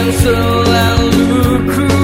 yang selalu ku